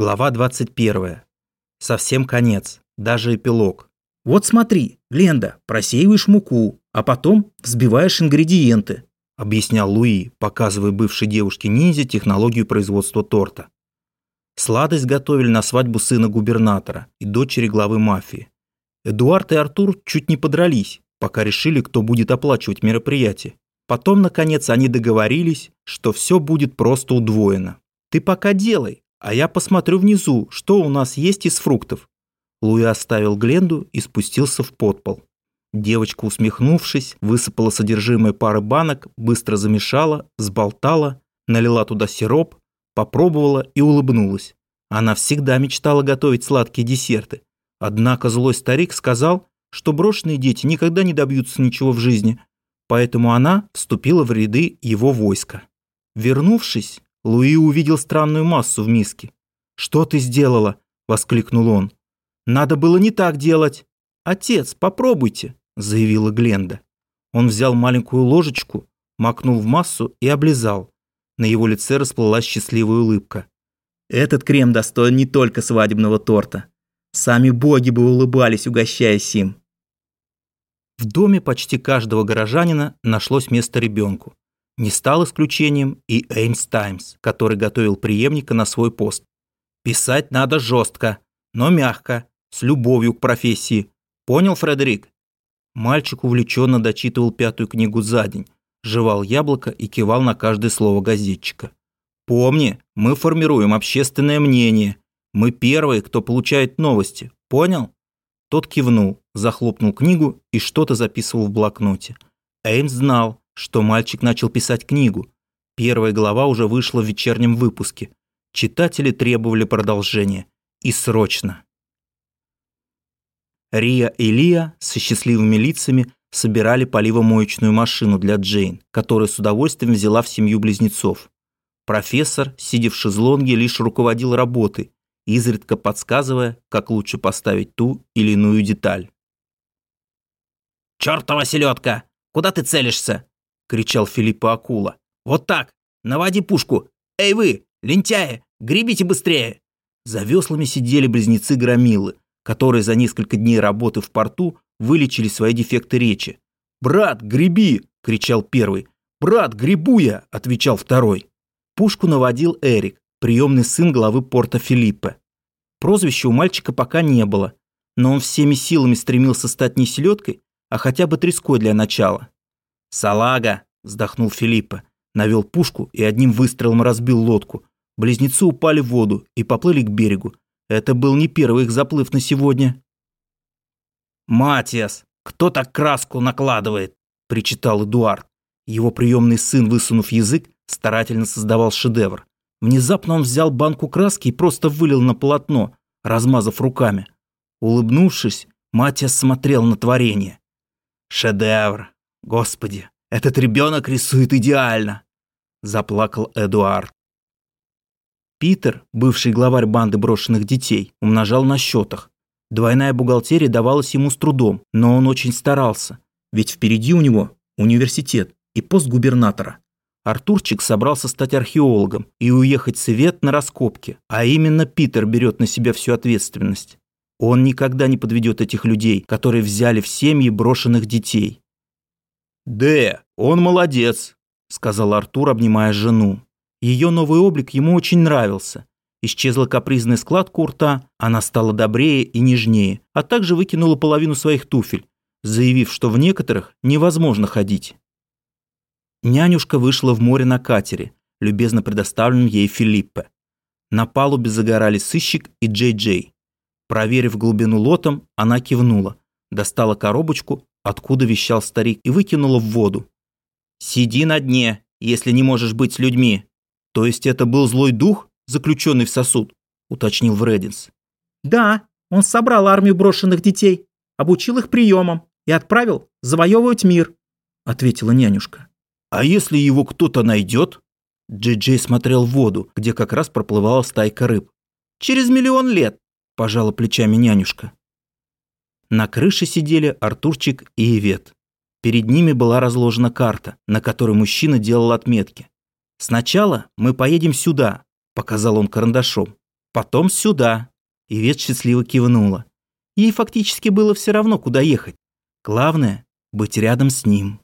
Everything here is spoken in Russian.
Глава 21. Совсем конец, даже эпилог. Вот смотри, Гленда, просеиваешь муку, а потом взбиваешь ингредиенты, объяснял Луи, показывая бывшей девушке-ниндзя технологию производства торта. Сладость готовили на свадьбу сына губернатора и дочери главы мафии. Эдуард и Артур чуть не подрались, пока решили, кто будет оплачивать мероприятие. Потом, наконец, они договорились, что все будет просто удвоено. «Ты пока делай, а я посмотрю внизу, что у нас есть из фруктов». Луи оставил Гленду и спустился в подпол. Девочка, усмехнувшись, высыпала содержимое пары банок, быстро замешала, взболтала, налила туда сироп, попробовала и улыбнулась. Она всегда мечтала готовить сладкие десерты. Однако злой старик сказал, что брошенные дети никогда не добьются ничего в жизни, поэтому она вступила в ряды его войска. Вернувшись, Луи увидел странную массу в миске. «Что ты сделала?» – воскликнул он. «Надо было не так делать». «Отец, попробуйте», – заявила Гленда. Он взял маленькую ложечку, макнул в массу и облизал. На его лице расплылась счастливая улыбка. «Этот крем достоин не только свадебного торта. Сами боги бы улыбались, угощаясь им». В доме почти каждого горожанина нашлось место ребенку. Не стал исключением и Эймс Таймс, который готовил преемника на свой пост. Писать надо жестко, но мягко, с любовью к профессии. Понял, Фредерик? Мальчик увлеченно дочитывал пятую книгу за день, жевал яблоко и кивал на каждое слово газетчика. Помни, мы формируем общественное мнение. Мы первые, кто получает новости. Понял? Тот кивнул, захлопнул книгу и что-то записывал в блокноте. Эймс знал, что мальчик начал писать книгу. Первая глава уже вышла в вечернем выпуске. Читатели требовали продолжения. И срочно. Рия и Лия со счастливыми лицами собирали поливомоечную машину для Джейн, которую с удовольствием взяла в семью близнецов. Профессор, сидя в шезлонге, лишь руководил работой, изредка подсказывая, как лучше поставить ту или иную деталь. «Чёртова селедка! Куда ты целишься?» — кричал Филиппа Акула. «Вот так! Наводи пушку! Эй вы, лентяи, гребите быстрее!» За веслами сидели близнецы-громилы, которые за несколько дней работы в порту вылечили свои дефекты речи. «Брат, греби!» — кричал первый. «Брат, гребу я!» — отвечал второй. Пушку наводил Эрик, приемный сын главы порта Филиппа. Прозвища у мальчика пока не было, но он всеми силами стремился стать не селедкой, а хотя бы треской для начала. «Салага!» – вздохнул Филиппа. Навел пушку и одним выстрелом разбил лодку. Близнецы упали в воду и поплыли к берегу. Это был не первый их заплыв на сегодня. «Матиас, кто так краску накладывает?» – причитал Эдуард. Его приемный сын, высунув язык, старательно создавал шедевр. Внезапно он взял банку краски и просто вылил на полотно, размазав руками. Улыбнувшись, Матиас смотрел на творение. «Шедевр! Господи, этот ребенок рисует идеально!» Заплакал Эдуард. Питер, бывший главарь банды брошенных детей, умножал на счетах. Двойная бухгалтерия давалась ему с трудом, но он очень старался, ведь впереди у него университет и пост губернатора. Артурчик собрался стать археологом и уехать с Ивет на раскопки, а именно Питер берет на себя всю ответственность. Он никогда не подведет этих людей, которые взяли в семьи брошенных детей. «Д, он молодец», – сказал Артур, обнимая жену. Ее новый облик ему очень нравился. Исчезла капризная складка у рта, она стала добрее и нежнее, а также выкинула половину своих туфель, заявив, что в некоторых невозможно ходить. Нянюшка вышла в море на катере, любезно предоставленном ей Филиппе. На палубе загорали сыщик и Джей-Джей. Проверив глубину лотом, она кивнула, достала коробочку откуда вещал старик, и выкинула в воду. «Сиди на дне, если не можешь быть с людьми». «То есть это был злой дух, заключенный в сосуд?» – уточнил Врединс. «Да, он собрал армию брошенных детей, обучил их приемам и отправил завоевывать мир», – ответила нянюшка. «А если его кто-то найдет?» Джей-Джей смотрел в воду, где как раз проплывала стайка рыб. «Через миллион лет», – пожала плечами нянюшка. На крыше сидели Артурчик и Ивет. Перед ними была разложена карта, на которой мужчина делал отметки. «Сначала мы поедем сюда», – показал он карандашом. потом сюда». Ивет счастливо кивнула. Ей фактически было все равно, куда ехать. Главное – быть рядом с ним.